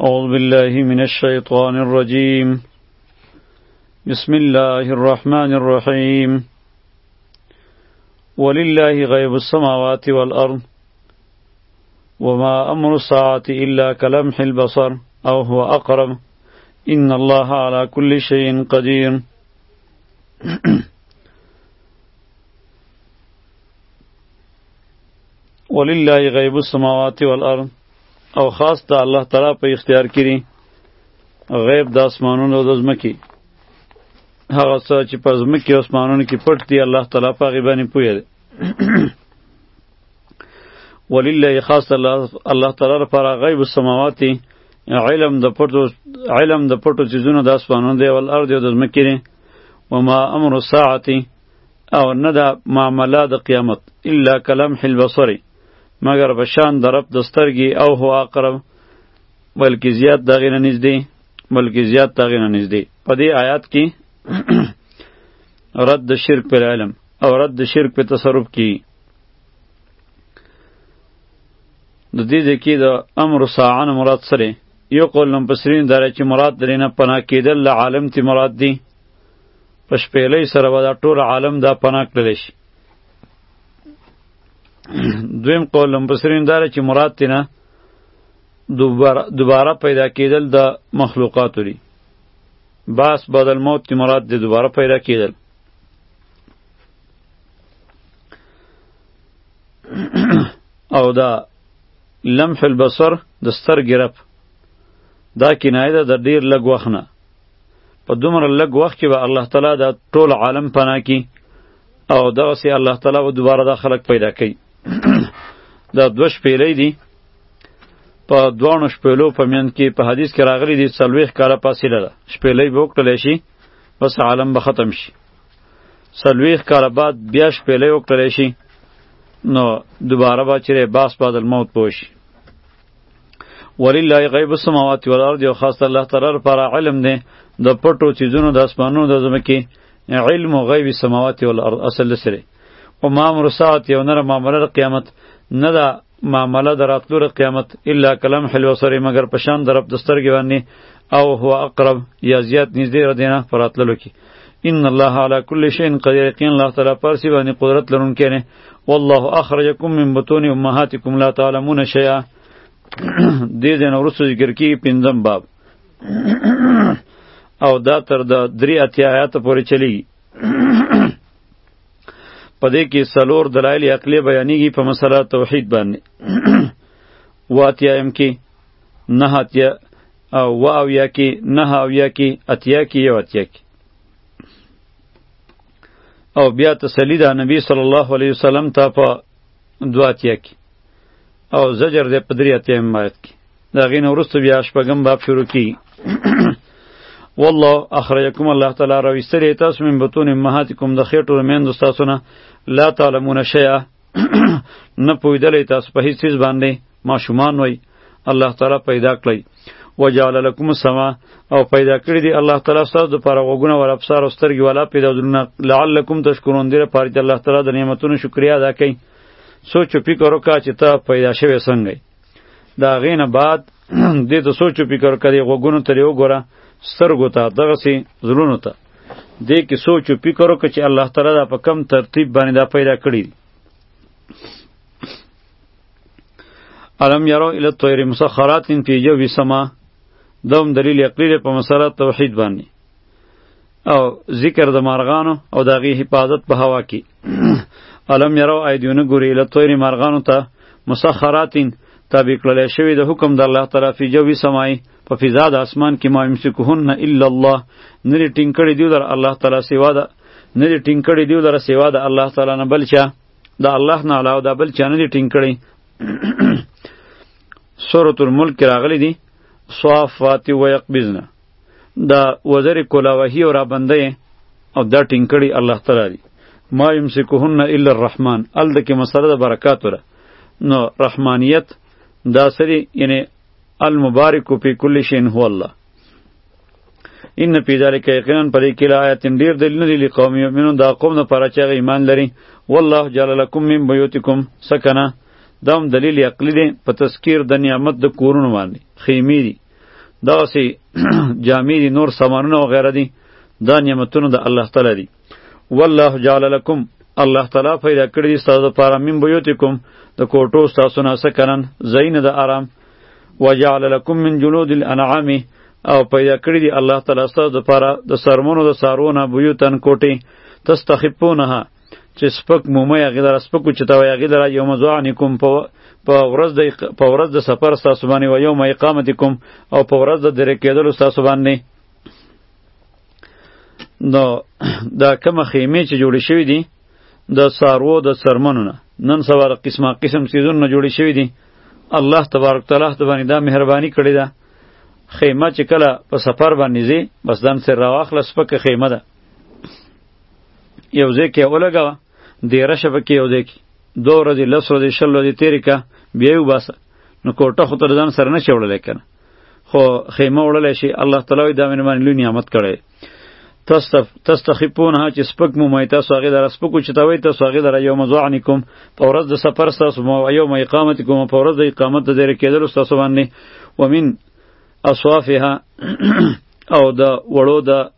أعوذ بالله من الشيطان الرجيم بسم الله الرحمن الرحيم ولله غيب السماوات والأرض وما أمر الساعة إلا كلمح البصر أو هو أقرب إن الله على كل شيء قدير ولله غیب السماوات والارض او خاص د الله تعالی په اختیار کې دي غیب د اسمانونو او د ځمکې هغه څه چې په ځمکې او اسمانونو کې پټ دي الله تعالی په هغې باندې پوه دی ولله خاص الله تعالی لپاره غیب السماوات علم د پټو علم د پټو چیزونو د اسمانونو دی او الارض او د ځمکې دی وما امر الساعه او نه دا معامله د قیامت الا کلم حل بصری مگر بشان د رب د سترګې او هو اقرب بلکې زیات دغې نه نږدې بلکې زیات دغې نه نږدې په دې آیات کې رد د شرک پر علم او رد د شرک په تصرف کې د دې ځکه د امر ساعن مراد سره یو قول لم پسرین داره چې مراد درینه پناه کېدل له عالم تی مراد دی په شپېلۍ سره به دا ټول عالم دا پناه کړلی شي دویم قول مبصرین دا چې مراد تینا دوباره دوباره پیدا کېدل د مخلوقاتو دي باس بعد الموت تی مراد دی دوباره پیدا کېدل او دا لمح البصر د سترګې رپ دا کنایه ده د ډیر لږ وخت نه په دومره لږ وخت کې به الله تعالی دا ټول عالم پناه کی او دغه سي الله تعالی به دوباره دا خلق پیدا کوي دا دوه شپېلې دي په دوانو شپېلو په میند کې په حدیث کې راغلي دي څلوېښت کاله فاصله ده شپېلې به وکړلی شي بس عالم به ختم شي څلوېښت کاله بعد بیا شپېلې وکړلی شي نو دوباره به چیرې باس بعد الموت پوه شي ولله غیب السماوات والارض یو خاص الله تعالی لپاره علم دی د پټو چیزونو د اسمانونو د زمکه علم و غیب السماوات والارض اصل سره او ما امر ساعت یو نره معامله قیامت نه ده معامله دراتلو قیامت الا کلام حلو سره مگر پشان درب دسترګې باندې او هو اقرب یا زیات نږدې ردینه پراتللو کې ان الله على كل شيء قدير یقین الله تعالی پر سی باندې قدرت لرونکی نه والله اخرجکم من بطون امهاتکم لا تعلمون شيئا دې دین ورسو ذکر کی پنځم باب او دا تر د درې اتیا آیات پورې چلی پدې کې سلور دلایل عقلی بیانېږي په مسله توحید باندې واتیایم کې نه اتیا او و اویا کې نه اویا کې اتیا کې یو اتیا کې او بیا تسلی ده نبی صلی الله علیه وسلم ته په دوه اتیا کې او زجر ده په درې اتیا مبارک کې د هغې نه وروسته بیا شپږم باب شروع کیږي والله اخرجکم الله تعالی راویستلی تاسو من بطون امهاتکم د خېټو د میندو ستاسو نه لا تعلمون شیئا نه پویدلې تاسو په هیڅ چیز باندې ماشومان وای الله تعالی پیدا کړی وجعل لكم السما او پیدا کړی دی الله تعالی تاسو د پاره وګونه ور ابصار او سترګې ولا پیدا درونه لعلکم تشکرون دی لپاره چې الله تعالی د نعمتونو شکریا ادا کړي سوچ او فکر وکړه چې ته پیدا شوی څنګه دا غینه بعد دې ته سوچ او فکر کړي وګونو ته یو ګوره سترګو ته دغه سي زلونو ته دې کې سوچ او فکر وکړه چې الله تعالی دا په کم ترتیب باندې دا پیدا کړی علم یرو الی الطیر مسخرات فی جو سما دوم دلیل عقلی په مسله توحید باندې او ذکر د مارغانو او دغه حفاظت په هوا کې علم یرو ایدیونه ګوري الی الطیر مارغانو ته مسخرات تابع کړل شوی د حکم د الله تعالی فی جو سمای په فضا د اسمان کې ما یمسکهن الا الله نه دې ټینګ کړي دیو در الله تعالی سوا ده نه دې ټینګ کړي دیو در سوا ده الله تعالی نه بل چا دا الله نه علاوه دا بل چا نه دې ټینګ کړي سورة الملک راغلی دی صافات و یقبزنا دا وزر کلاوهی او رابنده او دا ټینګ کړي الله تعالی دی ما یمسکهن الا الرحمن ال دکې مسله د برکات وره نو رحمانیت دا سری یعنی المبارک فی کل شین هو الله ان فی ذلک یقینا پر کې آیات ډیر دلیل لري لقوم یؤمنون دا قوم نه پر چې ایمان لري والله جعل لكم من بیوتکم سکنا دا هم دلیل عقلی دی په تذکیر د نعمت د کورونو باندې خیمې دي دغسې جامې دي نور سامانونه وغیره دي دا نعمتونه د الله تعالی دي والله جعل لكم الله تعالی پیدا کړی دی ستاسو لپاره من بیوتکم د کوټو ستاسو نه سکنن زین د آرام وجعل لكم من جلود الانعام او پیدا کړی دی الله تعالی ستاسو لپاره د سرمنو د سارونه بیوتن کوټی تستخفونها چې سپک مومه هغې لره سپک اوچته وایي هغې لره یوم ځوانکم په ورځ د په ورځ د سفر ستاسو باندې و یوم اقامتکم او په ورځ د درې کېدلو ستاسو باندې نو دا کوم خیمه چې جوړې شوې دي د سارو د سرمنو نه نن سبا قسمه قسم سیزون نه جوړې شوې دي الله تبارک تعالی ته باندې دا مهرباني کړې ده خیمه چې کله په سفر باندې زی بس دن سر راواخله سپکه خیمه ده یو ځای کې ولګوه دیره شپه کې یو ځای کې دوه ورځې لس ورځې شل ورځې تېرې که بیا یې وباسه نو کوټه خو تر ځان سره نه شي وړلی که نه خو خیمه وړلی شي الله تعالی وایي دا مې باندې لوی نعمت کړی تستخفونها چې سپک مو مای تاسو هغې لره سپکو چې ته وایي تاسو هغې لره یوم ظعنکم په ورځ د سفر ستاسو یوم اقامتکم په ورځ د اقامت د دېره کېدلو ستاسو باندې ومن اصوافها او د وړو د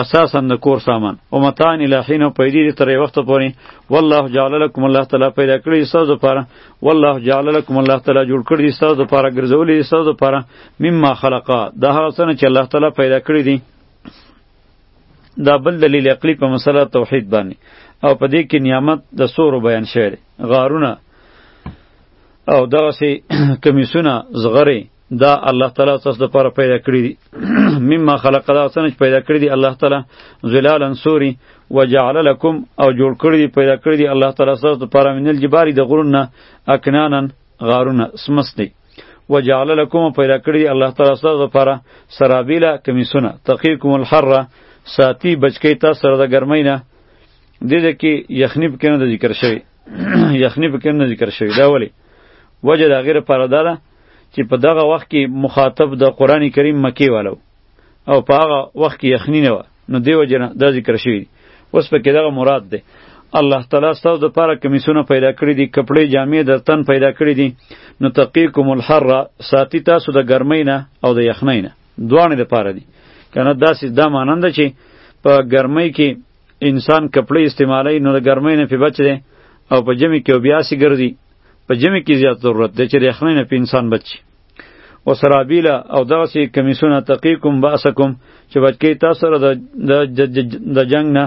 اساسا د کور سامان او متان الہین په دې تر وخت پورې والله جعل لكم الله تعالی پیدا کړی ساز لپاره والله جعل لكم الله تعالی جوړ کړی ساز لپاره ګرځولې ساز لپاره مما خلقا دا هغه څه چې الله تعالی پیدا کړی دي دا بل دلیل عقلی په مسله توحید باندې او په دې کې نعمت د سورو بیان شوی غارونه او دغه سي کمیسونه زغره دا الله تعالی تاسو د پاره پیدا کړی دي مما خلق دا څنګه پیدا کړی دي الله تعالی ظلال انصوري وجعل لكم او جوړ کړی دي پیدا کړی دي الله تعالی تاسو د پاره منل جباري د غرونه اکنانن غارونه سمستی وجعل لكم پیدا کړی دي الله تعالی تاسو د پاره سرابیلا کمیسونه تقیکم الحره ساتی بچکی تاسو سره د ګرمۍ نه دې دې کې یخنی پکې نه ذکر شوی یخنی پکې نه ذکر شوی دا ولی وجه دا غیر پرده ده چې په دغه وخت کې مخاطب د قران کریم مکی والو او په هغه وخت کې یخنی نه و نو دیو جن دا ذکر شوی اوس په کې دغه مراد ده الله تعالی ستاسو د پاره کمیسونه پیدا کړی دي کپڑے جامې د تن پیدا کړی دي نو تقیکم الحر ساتی تاسو د ګرمۍ نه او د یخنۍ نه دوانه د پاره دي کنه داسې دا مانند چې په ګرمۍ کې انسان کپڑے استعمالوي نو د ګرمۍ نه په بچ دی او په جمی کې بیا سی ګرځي په جمع کې زیات ضرورت دی چې د یخنۍ نه په انسان بچ شي و سرابیله او دغسې کمیسونه تقیکم باسکم چې بچ کوي تاسو سره د جنګ نه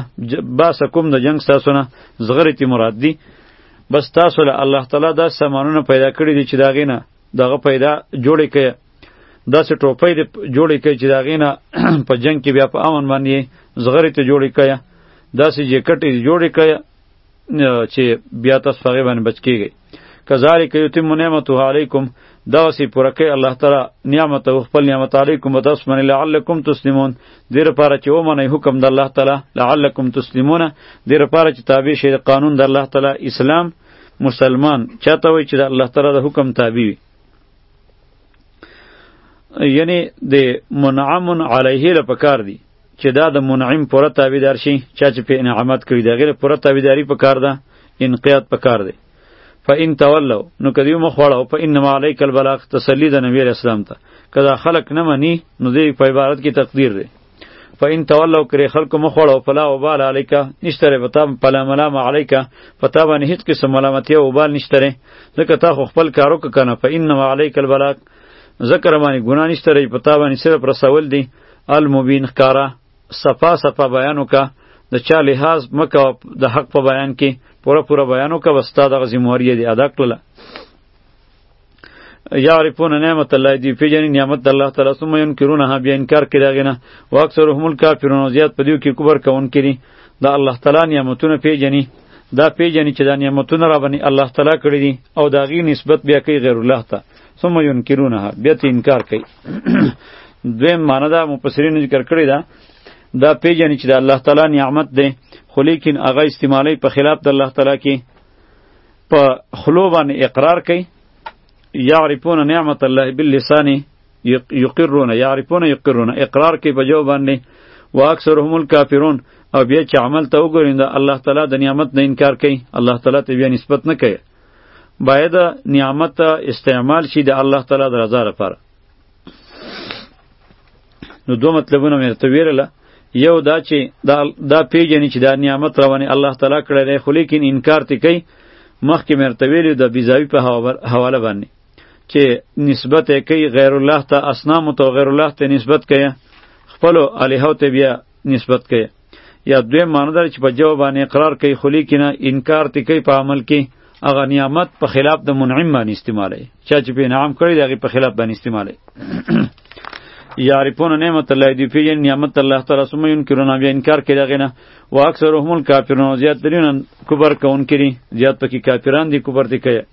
باسکم د جنګ ستاسو نه زغرې تی مراد دي بس تاسو له الله تعالی دا سامانونه پیدا کړي دي چې د هغې نه دغه پیدا جوړې کړئ داسې ټوپۍ دې جوړې کړئ چې د هغې نه په جنګ کې بیا په امن باندې زغرې ته جوړې کړئ داسې جیکټې جوړې کړئ چې بیا تاسو هغه باندې بچ کیږئ کذالک یتم نعمته علیکم دا سی پوره کوي الله تعالی نعمت او خپل نعمت علیکم و تاسو باندې لعلکم تسلیمون دیر پاره چې ومنه حکم د الله تعالی لعلکم تسلیمون دیر پاره چې تابع شي قانون د الله تعالی اسلام مسلمان چاته وي چې د الله تعالی د حکم تابع وي یعنی د منعم علیه لپاره دی چې دا د منعم پوره تابعدار شي چا چې په انعامت کړی د غیر پوره تابعداري په کار ده انقیاد په کار دی فإن تولوا نو کدی مخ وړو په انما علیک البلاغ تسلی د نبی اسلام ته کدا خلق نه منی نو دی په عبارت کې تقدیر دی فإن تولوا کرے خلق مخ وړو فلا وبال علیک نشتره پتا پلا ملام علیک پتا باندې هیڅ قسم ملامتی او وبال نشتره ځکه تا خو خپل کارو کنه فإنما علیک البلاغ ذکر باندې ګناه نشته رې پتا باندې صرف رسول دی المبین ښکارا صفا صفا بیان وکا د چا لحاظ مکه د حق په بیان کې پوره پوره بیان وکا وستا د ذمہواری دی ادا کړل یعرفون نعمت الله دی پیجن نعمت الله تعالی ثم ينکرونها بیا انکار کوي داغه نه واکثرهم الکافرون زیات پدیو کې کبر کون کړي د الله تعالی نعمتونه پیجنې دا پیجنې چې دا نعمتونه را باندې الله تعالی کړی دي او دا غي نسبت بیا کوي غیر الله ته ثم ينکرونها بیا ته انکار کوي دویم معنی دا مفسرین ذکر کړی دا دا پیژنې چې د الله تعالی نعمت دی خو لیکن هغه استعمالی په خلاف د الله تعالی کې په خلو باندې اقرار کوي یعرفون نعمت الله باللسان یقرون یعرفون یقرون اقرار کوي په جو باندې واکثرهم الکافرون او بیا چې عمل ته وګورین د الله تعالی د نعمت نه انکار کوي الله تعالی ته بیا نسبت نه کوي باید نعمت استعمال شي د الله تعالی د رضا لپاره نو دوه مطلبونه مې ته ویرله یو دا چې دا دا پیژنې چې دا نعمت رواني الله تعالی کړی دی خو لیکن انکار تی کوي مخکې مې ته ویلې د بیزاوی په حواله باندې چې نسبت کوي غیر الله ته اصنام ته غیر الله ته نسبت کوي خپل الهو ته بیا نسبت کوي یا دوی معنی دار چې په جواب باندې اقرار کوي خو لیکنه انکار تی کوي په عمل کې هغه نعمت په خلاف د منعم باندې استعمالوي چا چې په انعام کړی دی هغې په خلاف باندې استعمالوي یعرفون نعمت الله دی پی یعنی نعمت الله تعالی سم ينکرون بیا انکار کړي دغه نه واکثرهم الکافرون زیات درین کبر کون کړي زیات پکې کافران دي کبر دي کوي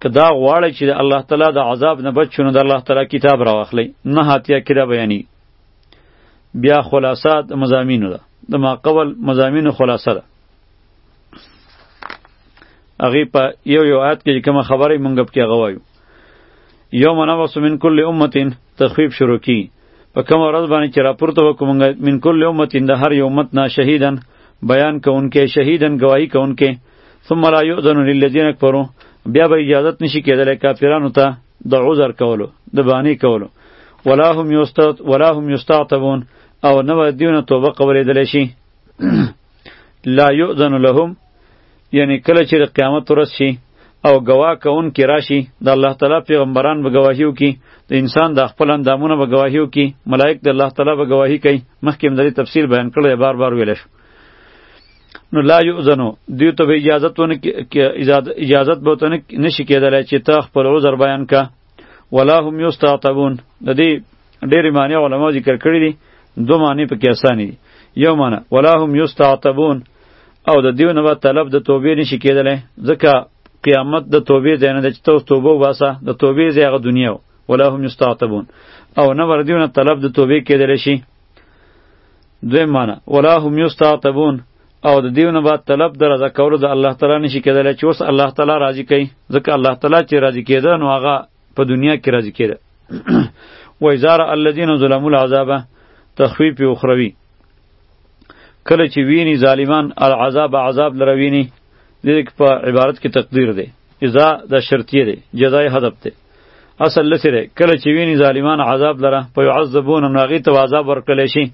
که دا غواړی چې د الله تعالی د عذاب نه بچ شو نو د الله تعالی کتاب راواخلی نه هاتیا کې دا بیانی بیا خلاصه د مزامینو ده د ما قبل مزامینو خلاصه ده هغه په یو یو آیات کې کوم خبره مونږ په کې غوایو یوم نبس من کل امه تخفیف شروع کی په کوم ورځ باندې چې راپورته وکومږ من کل امه د هر یو امت نه شهیدن بیان کوونکې شهیدن گواہی کوونکې ثم لا یؤذن للذین کفروا بیا به اجازه نشي کېدلی کافرانو ته د عذر کولو د بانی کولو ولا هم یستعت ولا هم یستعتبون او نه به دیونه توبه قبلېدلی شي لا یؤذن لهم یعنی کله چې د قیامت ورځ شي او گواه کون کې راشي د الله تعالی پیغمبران به گواهیو کی د انسان د خپل اندامونه به گواهیو کی ملائک د الله تعالی به گواهی کوي مخکې مدري تفصیل بیان کړی بار بار ویل شو نو لا یؤذنو دیو ته به اجازت ونه اجازت به ته نشي کېدلی چې ته خپل عذر بیان کا ولا هم یستعتبون د دې ډېرې معنی علما ذکر کړي دي دو معنی په کې اساني دي یو معنی ولا هم یستعتبون او د دیو نه به طلب د توبې نشي کېدلی ځکه قیامت د توبې ځای نه دی چې ته اوس توبه وباسه د توبې ځای هغه دنیا ولا هم یستعتبون او نه ور دیو نه طلب د توبې کېدلی شي دوی معنی ولا هم یستعتبون او د دیونه بعد طلب در رضا کولو د الله تعالی نشي کېدلی چې اوس الله تعالی راضي کوي ځکه الله تعالی چې راضي کېده نو هغه په دنیا کې راضي کېده و ازار الذين ظلموا العذاب تخفیف اخروی کله چې ویني ظالمان العذاب عذاب لره ویني دې په عبارت کې تقدیر دی اذا د شرطیه دی جزای هدف دی اصل لسی دی کله چې ویني ظالمان عذاب لره په يعذبون نو هغې ته عذاب ورکړلی شي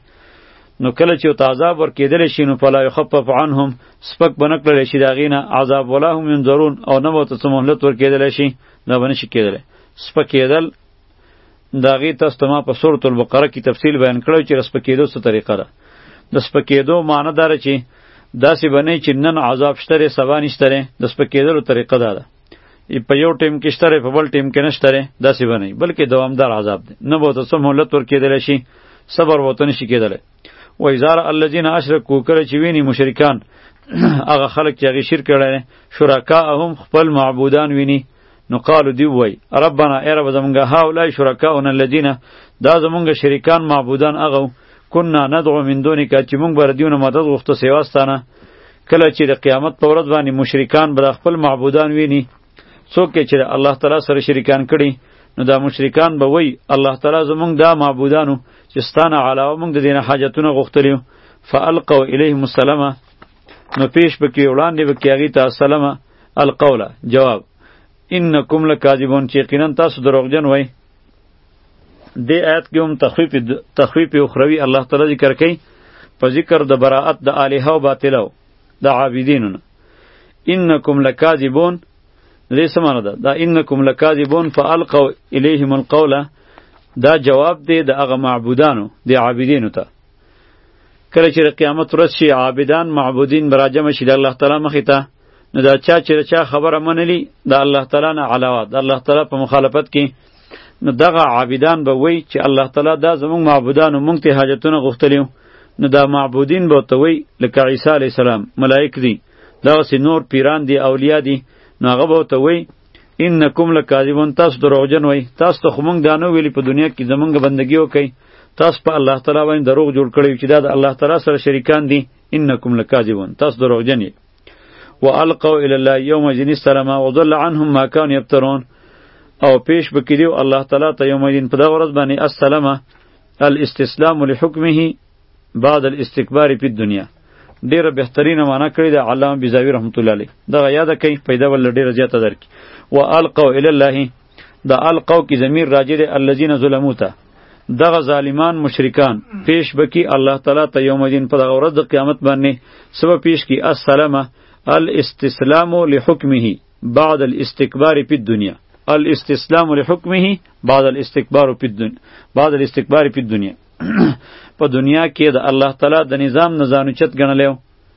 نو کله چې ورته عذاب ورکېدلی شي نو فلا یخفف عنهم سپک به نه کړلی شي د هغې نه عذاب ولا هم ینظرون او نه به ورته څه مهلت ورکېدلی شي دا به نه شي کېدلی سپکېدل د هغې تاسو ته ما په سورة البقره کې تفصیل بیان کړی چې د سپکېدو څه طریقه ده د سپکېدو معنی دا چې داسې به نه چې نن عذاب شته دی سبا نشته دی د سپکېدلو طریقه دا ده په یو ټیم کې شته په بل ټیم کې نشته داسې به نه بلکې دوامدار عذاب دی نه به ته څه مهلت ورکېدلی شي صبر ورته نشي کېدلی و اظهار الذین اشرکو کله چې ویني مشرکان هغه خلک چې هغې شرک کړی شرکا هم خپل معبودان ویني نو قالو دی وای ربنا ای رب زمونږ هاولای شرکاون الذین دا زمونږ شریکان معبودان هغه کنا ندعو من دونک چې مونږ بر دیونه مدد غوښته سیواستانه کله چې د قیامت په ورځ باندې مشرکان به خپل معبودان ویني څوک چې الله تعالی سره شریکان کړي نو دا مشرکان به وای الله تعالی زمونږ دا معبودانو چې ستانه علاوه مونږ د دینه حاجتونه غوښتلی فالقوا الیهم السلام نو پیش بکی وړاندې بکی هغه ته السلام القوله جواب انکم لکاذبون چې یقینا تاسو دروغجن وای دې آیت کې هم تخویف تخویف اخروی الله تعالی ذکر کوي په ذکر د براءت د الها او باطلو د عابدینو نه انکم لکاذبون دې سمانه ده دا انکم لکاذبون فالقوا الیهم القول دا جواب دی د هغه معبودانو د عابدینو ته کله چې قیامت ورځ شي عابدان معبودین براجم شي د الله تعالی مخې ته نو دا چا چې چا خبره منلی د الله تعالی نه علاوه د الله تعالی په مخالفت کې نو دغه عابدان به وای چې الله تعالی دا زموږ معبودانو مونږ ته حاجتونه غوښتلیو نو دا معبودین به ته وای لکه عیسی علی السلام ملائک دي دغه سي نور پیران دي اولیاء دي نو هغه به ته وای انکم لکاذبون تاسو دروغجن وای تاسو ته مونږ دانو ویلی په دنیا کې زمونږ بندگی وکي تاسو په الله تعالی باندې دروغ جوړ کړی چې دا د الله تعالی سره شریکان دي انکم لکاذبون تاسو دروغجن یې والقوا الى الله یوم جن السلام وضل عنهم ما كانوا يبترون او پیش بکړیو الله تعالی ته یوم جن په دغه ورځ باندې السلام الاستسلام لحکمه بعد الاستكبار په دنیا ډیره بهترینه معنا کړی د علامه بزاوی رحمت الله علیه دغه یاد کړئ پیدا ول ډیره زیاته درک والقوا الى الله دا القو کی ضمیر راجع دی الذین ظلمو ته دغه ظالمان مشرکان پیش بکی الله تعالی ته یوم الدین په دغه ورځ د قیامت باندې سبا پیش کی السلامه الاستسلام لحکمه بعد الاستكبار في الدنيا الاستسلام لحکمه بعد الاستكبار في الدنيا بعد الاستكبار في الدنيا په دنیا کې د الله تعالی د نظام نه ځانوچت ګڼلیو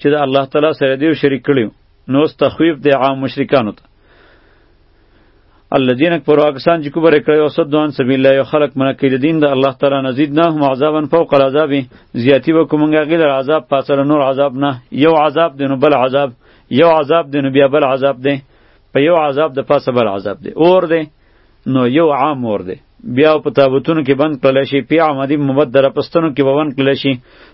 چې د الله تعالی سره دیو شریک کړیو نو اوس تخویف دی عام مشرکانو ته الذين كفروا اکسان چې کوبره کړی او صد دوان سبیل الله یو خلق منه کې د دین د الله تعالی نزيد نه هم عذابا فوق العذاب زیاتی وکومږه غیر عذاب پاسره نور عذاب نه یو عذاب دی نو بل عذاب یو عذاب دی نو بیا بل عذاب دی په یو عذاب د پاسه بل عذاب دی اور دی نو یو عام اور دی بیا په تابوتونو کې بند کړل شي پی عمدی مبدره پستنو کې به بند کړل شي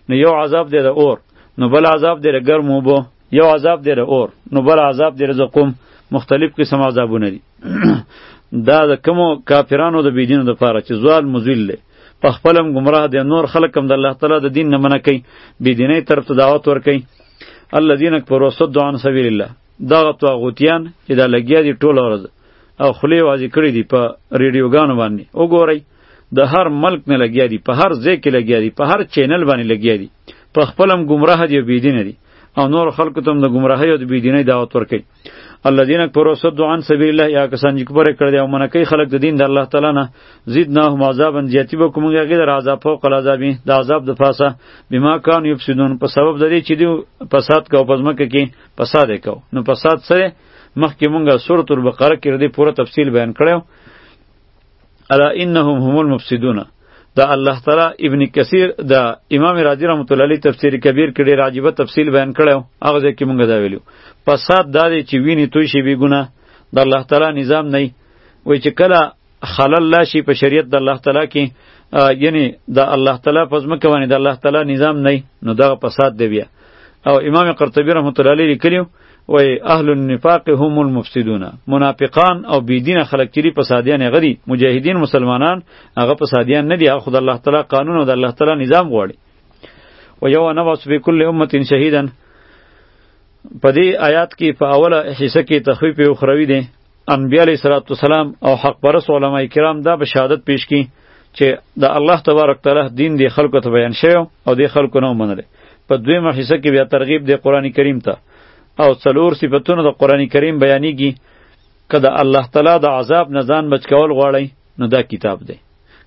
نو یو عذاب دی د اور نو بل عذاب دی د ګرم اوبو یو عذاب دی د اور نو بل عذاب دی د زقوم مختلف قسم عذابونه دي دا د کومو کافرانو د بيدینو د پاره چې زوال مزیل دی په خپلم گمراه دی نور خلق هم د الله تعالی د دین نه منع کوي بيدینه طرف ته دعوت ور کوي الذين كفروا صدوا عن سبيل الله دغه طاغوتیان چې دا لګیا دي ټوله ورځ او خولې وازې کړې دي په ریډیوګانو باندې وګورئ د هر ملک نه لګیا دي په هر ځای کې لګیا دي په هر چینل باندې لګیا دي په خپل هم ګمراه دي او بېدینه دي او نور خلکو ته هم د ګمراهۍ او د بېدینۍ دعوت ورکوي الذين كفروا صدوا عن سبيل الله یا کسان چې کفر کړی او منع کوي خلک د دین د الله تعالی نه زدناهم عذابا زیاتی به کوم هغه در عذاب فوق العذاب د عذاب د پاسه بما کان یفسدون په سبب د دې چې دی فساد کو پزمکه کې فساد کو نو فساد سره مخکې مونږه سورۃ البقره کې ردی پوره تفصیل بیان کړو الا انهم هم المفسدون دا الله تعالی ابن کثیر دا امام رازی رحمت الله علیه تفسیر کبیر کې ډیر عجیب تفصیل بیان کړو هغه ځکه مونږه دا ویلو فساد دا دی چې ویني توی شي بی ګناه د الله تعالی نظام نه وي چې کله خلل لاشي په شریعت د الله تعالی کې یعنی د الله تعالی په ځمکه باندې د الله تعالی نظام نه نو دغه فساد دی بیا او امام قرطبی رحمت الله علیه لیکلی وای اهل النفاق هم المفسدون منافقان او بيدین خلک چې فسادیان غدي مجاهدین مسلمانان هغه فسادیان نه دي هغه خدای الله تعالی قانون او د الله تعالی نظام غواړي و یو نبس بكل امه شهیدن په دې آیات کې په اوله حصہ کې تخویف اخروی دی انبیاء علیه صلوات والسلام او حق پرس علما کرام دا به شهادت پیش کړي چې د الله تبارک تعالی دین دی خلکو ته بیان شوی او د خلکو نه منل په دویمه حصہ کې بیا ترغیب دی قران کریم ته او څلور صفاتونه د قران کریم بیانېږي که د الله تعالی د عذاب نه ځان بچ کول غواړئ نو دا کتاب دی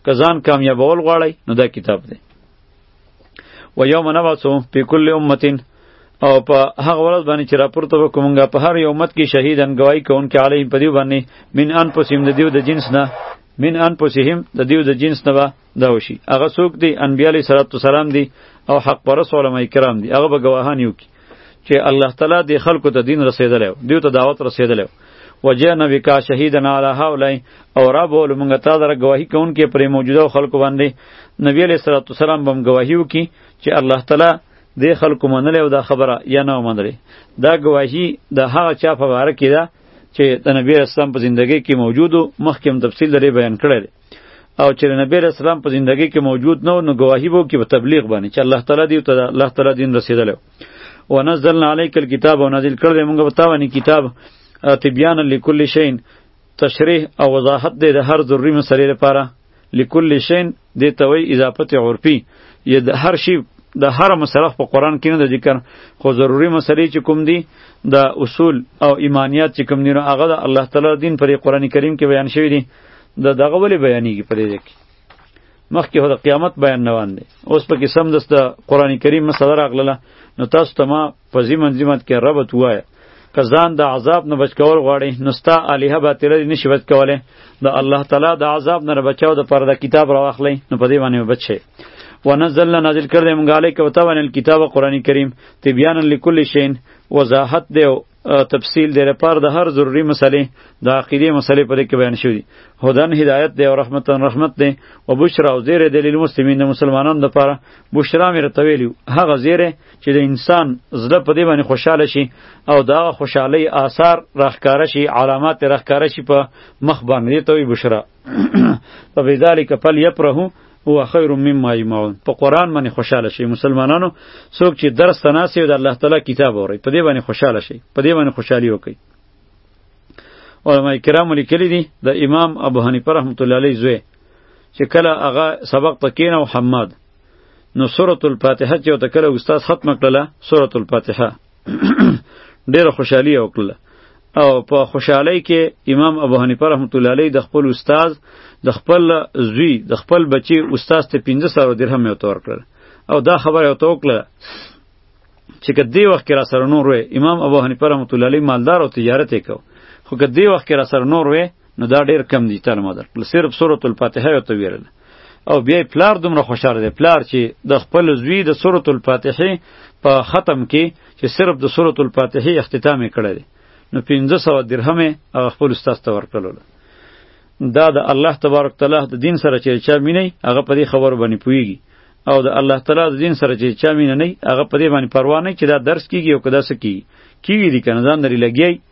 که ځان کامیابول غواړئ نو دا کتاب دی و یوم نبعث فی کل امه او په هغه ورځ باندې چې راپورته وکومږه په هر یو امت کې شهیدن گواہی کوونکې علیهم په دیو باندې من انفسهم د دیو د جنس نه من انفسهم د دیو د جنس نه به دا وشي هغه څوک دی انبیاء علیه السلام دی او حق پرس علما کرام دی هغه به گواهان یو کی چې الله تعالی د خلکو ته دین رسیدلی دیو ته دعوت رسیدلی وجه نبی کا شهیدن علی هؤلاء او رب ول مونږ تا در گواہی کون کې پر موجوده خلکو باندې نبی علیہ الصلوۃ والسلام بم گواہی وکي چې الله تعالی د خلکو منلې او دا خبره یا نه منلې دا گواهی د هغه چا په اړه کې ده چې د نبی اسلام په زندګۍ کې موجودو مخکې هم تفصیل لري بیان کړی او چې نبی رسول اسلام په زندګۍ کې موجود نه نو گواهی وو کې په تبلیغ باندې چې الله تعالی دی ته الله تعالی دین رسیدل ونزلنا علیک الكتاب ونزل کړل موږ په تاوانی کتاب تبیان لكل شیء تشریح او وضاحت دی د هر ضروری مسلې لپاره لكل شیء د توي اضافت عرفي یا د هر شی د هر مسله په قران کې نه د ذکر خو ضروری مسلې چې کوم دي د اصول او ایمانیات چې کوم دي نو هغه د الله تعالی دین پر قران کریم کې بیان شوی دي د دغه ولې بیانېږي په دې ځای کې مخکې خو د قیامت بیان روان دی اوس پکې سمدست د قرآن کریم مسله راغلله نو تاسو ته ما په ځي منځي مت کې ربط ووایه که ځان د عذاب نه بچ کول غواړي نو ستا الهه باطله دې نشي بچ کولی د الله تعالی د عذاب نه بچاو د پر د کتاب راواخلی نو په دې باندې بچ شئ ونزلنا نازل کړی موږ علیک وتوان الکتاب قرآن کریم تبیانا لکل شین وضاحت دی تفصیل دی لپاره د هر ضروری مسلې د عقیده مسلې پرې کې بیان شوی هدن هدایت دی او رحمت رحمت دی او بشرا او زیر دی للمسلمین د مسلمانانو لپاره بشرا مې رته ویلو هغه زیر چې د انسان زړه په دې باندې خوشاله شي او دا خوشحالي آثار راخکار شي علامات راخکار شي په مخ باندې ته وي بشرا په ذالک فلیفرحو هو خیر مما یمعون په قران باندې خوشاله شي مسلمانانو څوک چې درس تناسي او د الله تعالی کتاب اوري په دې باندې خوشاله شي په دې باندې خوشحالي وکړي علماء کرام لیکلي دي د امام ابو حنیفه رحمت الله علیه زوی چې کله هغه سبق ته کینو حماد نو سورۃ الفاتحه چې ته کله استاد ختم کړله سورۃ الفاتحه ډېره خوشحالي یې وکړله او په خوشحالۍ کې امام ابو حنیفه رحمت الله علیه د خپل استاد د خپل زوی د خپل بچی استاد ته 1500 درهم یې تور کړل او دا خبره یې توکړه چې که دی وخت کې را سره نور وې امام ابو حنیفه رحمت الله علیه مالدار او تجارت یې کو خو که دی وخت کې را سره نور وې نو دا ډیر کم دي تعلم در صرف سورۃ الفاتحه یو ته ویرل او بیا پلار دومره خوشاله دی پلار چې د خپل زوی د سورۃ الفاتحه په ختم کې چې صرف د سورۃ الفاتحه اختتام کړی دی نو 1500 درهم هغه خپل استاد ته ورکړل دا د الله تبارک تعالی د دین سره چې چا مینه هغه په دې خبر باندې پویږي او د الله تعالی د دین سره چې چا مینه نه هغه په دې باندې پروا نه چې دا درس کیږي او کدا سکی کیږي دي کنه ځان لري لګیږي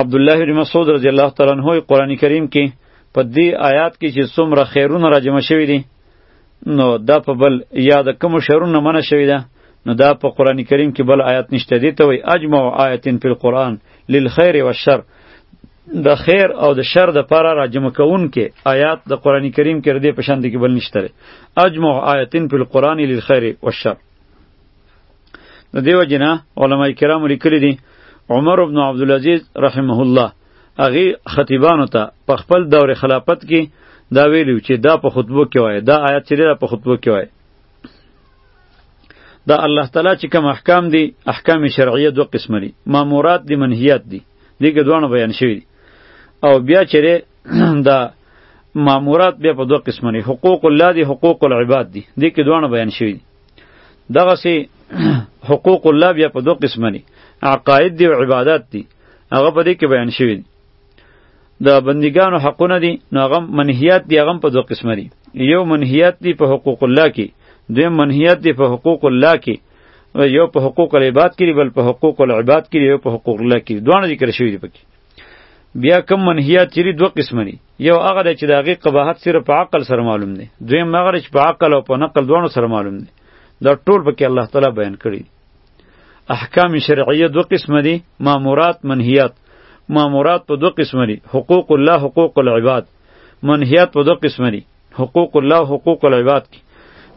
عبد الله بن مسعود رضی الله تعالی عنہ قرآن کریم کې په دې آیات کې چې څومره خیرونه راجمع شوي دي نو دا په بل یا د کوم شرونه منع شوی ده نو دا په قرآن کریم کې بل آیات نشته دی ته وای اجمع آیتین فی القرآن للخیر و الشر د خیر او د شر د پاره راجمع کون کې آیات د قرآن کریم کې ردی پشان دی کې بل نشته اجمع آیتین فی القرآن للخیر و الشر د دیو جنا علما کرام لیکلی دي عمر ابن عبد العزيز رحمه الله اغه خطیبانو ته په خپل دور خلافت کې دا ویلو چې دا په خطبو کې وای دا آیات چې دا په خطبو کې وای دا الله تعالی چې کوم احکام دي احکام شرعیه دوه قسم دي مامورات دي منهیات دي دغه دوه بیان شوی دي او بیا چیرې دا مامورات بیا په دوه قسم دي حقوق الله دي حقوق العباد دي دغه دوه بیان شوی دي دغه سي حقوق الله بیا په دوه قسمه دي عقاید دي او عبادت دي هغه په دې کې بیان شوی دي د بندګانو حقونه دي نو هغه منهیات دي هغه په دوه قسمه دي یو منهیات دي په حقوق الله کې دویم منهیات دي په حقوق الله کې یو په حقوق العباد کې بل په حقوق العباد کې یو په حقوق الله کې دوه ذکر شوی دي پکې بیا کم منهیات چیرې دوه قسمه دي یو هغه دی چې د هغې قباحت صرف په عقل سره معلوم دی دویم هغه دی چې په عقل او په نقل دواړو سره معلوم دی دا ټول پکې الله تعالی بیان کړي دي احکام شرعیه دوه قسمه دي مامورات منهیات مامورات په دوه قسمه دي حقوق الله حقوق العباد منهیات په دوه قسمه دي حقوق الله حقوق العباد کی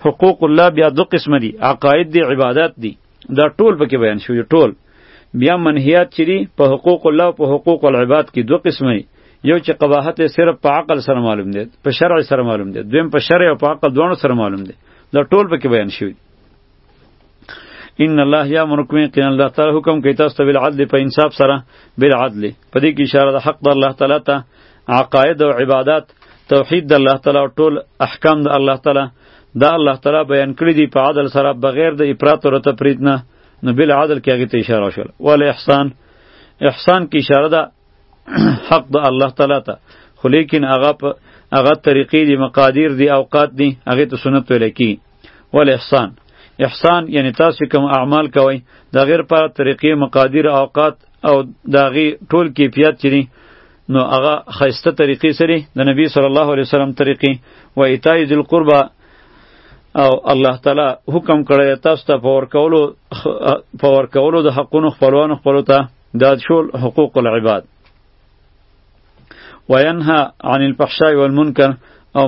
حقوق الله بیا دوه قسمه دي عقاید دي عبادات دي دا ټول پکې بیان شوی ټول بیا منهیات چې دي په حقوق الله او په حقوق العباد کې دوه قسمه یو چې قباحت صرف په عقل سره معلوم دی په شرع سره معلوم دی دویم په شرع او په عقل دواړو سره معلوم دی دا ټول پکې بیان شوی ان الله یامرکم یقینا الله تعالی حکم کوي تاسو ته بالعدل په انصاف سره بالعدل په دې کې اشاره د حق د الله تعالی ته عقاید او عبادات توحید د الله تعالی ټول احکام د الله تعالی دا الله تعالی بیان کړی دی په عدل سره بغیر د افراط او تفرید نه نو بل عدل کې هغه ته اشاره وشول ول احسان احسان کی اشاره ده حق د الله تعالی ته خو لیکن هغه په هغه طریقې دی مقادیر دی اوقات دی هغه ته سنت ویل کی ول احسان احسان یعنی تاسو کوم اعمال کوئ د غیر پر طریقې مقادیر اوقات او داغي ټول کیفیت چي نو هغه خیسته طریقې سره د نبی صلی الله علیه وسلم طریقې و ایتای ذل قربا او الله تعالی حکم کړی تاسو ته په ورکولو په ورکولو د حقونو خپلوانو خپلو ته دا شول حقوق العباد وینها عن الفحشاء والمنکر او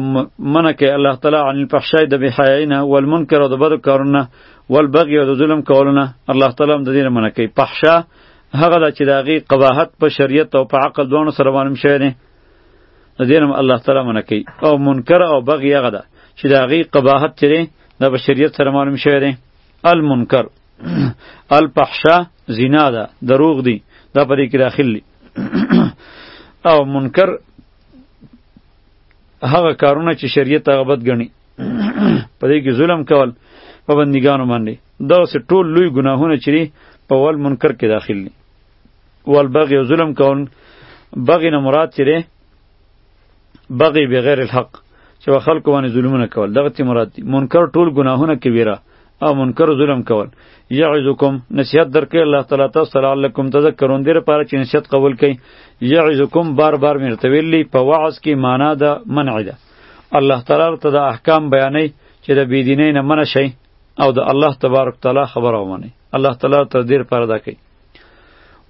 منع کوي الله تعالی عن الفحشاء د بحیاي نه والمنکر او د بدو کارونه والبغي او د ظلم کولونه الله تعالی هم د دې نه منع کوي فحشا هغه دا چې د هغې قباحت په شریعت او په عقل دواړو سره معلوم شوی دی د دې نه الله تعالی منع کوي او منکر او بغي هغه ده چې د هغې قباحت چې دی دا په شریعت سره معلوم شوی دی المنکر الفحشا زنا ده دروغ دی دا په دې کې داخل دی او منکر هغه کارونه چې شریعت هغه بد ګڼي په دې کې ظلم کول په بندګانو باندې دا سه ټول لوی ګناهونه چری په ول منکر کې داخل دي ول بغي او ظلم کول بغي نه مراد چره بغي بغیر الحق چې په خلکو باندې ظلمونه کول دغه تی مراد دي منکر ټول ګناهونه کې ویره او منکر ظلم کول یعزکم نصیحت درکې الله تعالی تاسو ته لعلکم تذکرون دې لپاره چې نصیحت قبول کړئ یعزکم بار بار مرتویلی په وعظ کې معنا ده منع ده الله تعالی ته د احکام بیانې چې د بيدینې نه منع شي او د الله تبارک تعالی خبره ومني الله تعالی تر دې پر ادا کوي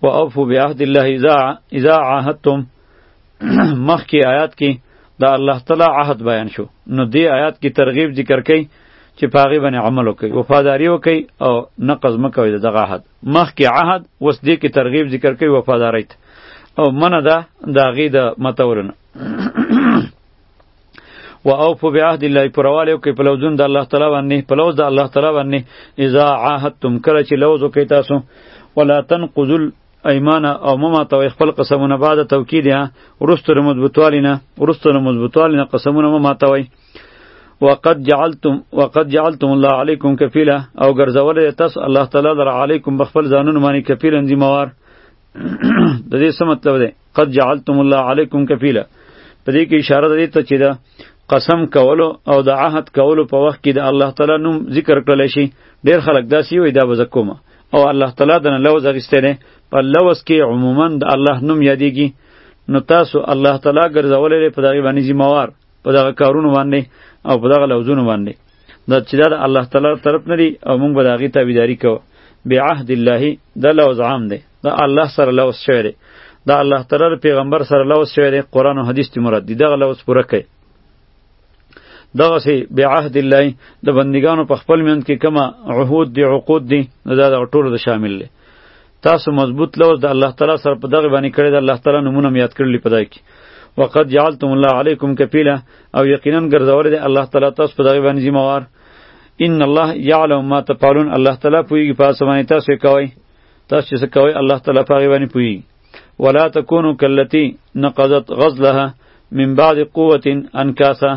واوفوا بعهد الله اذا اذا عاهدتم مخکې آیات کې د الله تعالی عهد بیان شو نو دې آیات کې ترغیب ذکر کړي چې پاغي باندې عمل وکړي وفاداری وکړي او نقض مکوي دغه عهد مخکې عهد وس دې کې ترغیب ذکر کړي وفاداری او منه ده د هغې د متولنه و او په بعهد الله پرواله او کې په لوزون د الله تعالی باندې په لوز د الله تعالی باندې اذا عاهدتم کله چې لوز کې تاسو ولا تنقذل ایمانه او مما تو خپل قسمونه بعد توکید ها ورستره مضبوطوالینه ورستره مضبوطوالینه قسمونه مما توي وقد جعلتم وقد جعلتم الله علیکم کفیلا او ګرځول تاسو الله تعالی در علیکم بخفل ځانون باندې کفیل انځموار د دې څه مطلب دی قد جعلتم الله علیکم کفیلا په دې کې اشاره ده ته چې دا قسم کولو او د عهد کولو په وخت کې د الله تعالی نوم ذکر کړل شي ډیر خلک داسې وي دا به کومه او الله تعالی دنه لوز اغیسته نه په لوز کې عموما د الله نوم یادېږي نو تاسو الله تعالی ګرځولې په دغه باندې ذمہوار په دغه کارونو باندې او په دغه لوزونو باندې دا چې دا الله تعالی طرف نه دی او موږ به د هغې تابعداري کوو بعهد الله دا لوز عام دی دا الله سره لوز شوی دی دا الله تعالی پیغمبر سره لوز شوی دی قرآن او حدیث تی مراد دی دغه لوز پوره کوي دغه سي بعهد الله د بندگانو په خپل میند کې کما عهود دی عقود دی نو دا د ټولو د شامل دی تاسو مضبوط لوز د الله تعالی سره په دغه باندې کړی د الله تعالی نمونه یاد کړلی په دای کې وقد جعلتم الله علیکم کفیلا او یقینا ګرځول دی الله تعالی تاسو په دغه باندې ذمہ وار ان الله یعلم ما تفعلون الله تعالی پویږي په سمانی تاسو کوي تاسو چې کوي الله تعالی په غی باندې پویږي ولا تکونو کلتی نقضت غزلها من بعد قوه انکاسه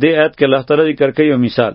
دې آیت کې الله تعالی ذکر کوي یو مثال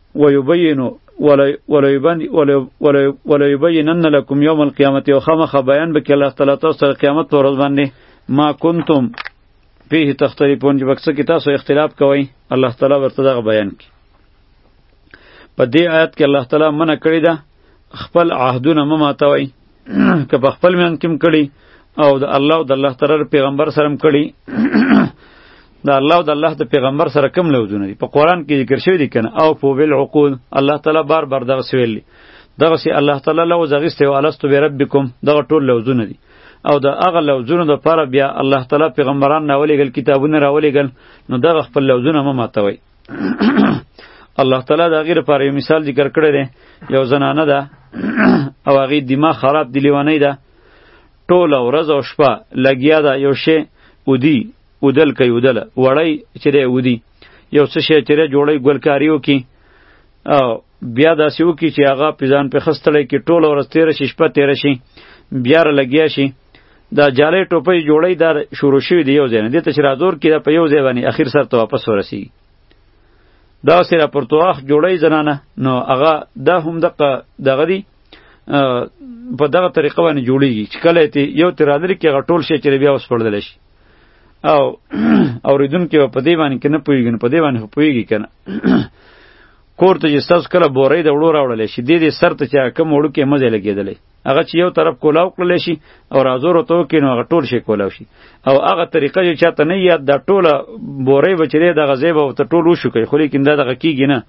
ويبين وليبينن لكم يوم القيامة او خامخ بیان بکی الله تعالی تاسو سره قیامت پر ورځ باندې ما کنتم فيه تختلفون چې بکسه کې تاسو اختلاف کوئ الله تعالی ورته دغه بیان کی په دې آیت کې الله تعالی منع کړی ده خپل عهدونه مه ماتوئ که په خپل منځ کې هم کړي او د الله او د الله تعالی پیغمبر سره هم کړي د الله او د الله د پیغمبر سره کم لوزونه دي په قران کې ذکر شوی دي کنه او په ویل عقول الله تعالی بار بار دغه سویلی دغه سي الله تعالی لو زغیسته او الستو بربکم دغه ټول لوزونه دي او د هغه لوزونو د پاره بیا الله تعالی پیغمبران راولېږل کتابونه راولېږل نو دغه خپل لوزونه مه ماتوئ الله تعالی دا غیر پر یو مثال ذکر کړی دی یو زنانه ده او هغه دماغ خراب دی لیوانی ده ټوله ورځ او شپه لګیا ده یو شی ودی ودل کوي ودل وړی چې دی ودی یو څه شی چې جوړی ګلکاری وکي او بیا داسې وکي چې هغه پیزان په خستړی کې ټوله ورځ تیر شي شپه تیر شي بیا لګیا شي دا جالې ټوپۍ جوړې دار شروع شوې دی یو ځای نه دې ته چې راځور کې دا په یو ځای باندې اخیر سر ته واپس ورسی دا سره پرتواخ جوړې زنانه نو هغه دا هم دغه دغه دی په دغه طریقه باندې جوړیږي چې کله ته یو تر لري کې غټول شي چې بیا اوس پړدل شي او اوریدونکو په دې باندې کنه پویګن په دې باندې پویګی کنه کور ته چې تاسو کله بورې د وړو راوړل شي د دې سر ته چې کوم وړو کې مزه لګیدلې هغه چې یو طرف کولاو کړل شي او رازور ته کې نو هغه ټول شي کولاو شي او هغه طریقه چې چاته نه یاد دا ټوله بورې بچرې د غزیب او ته ټول وشو کوي خو لیکن دا دغه کیږي نه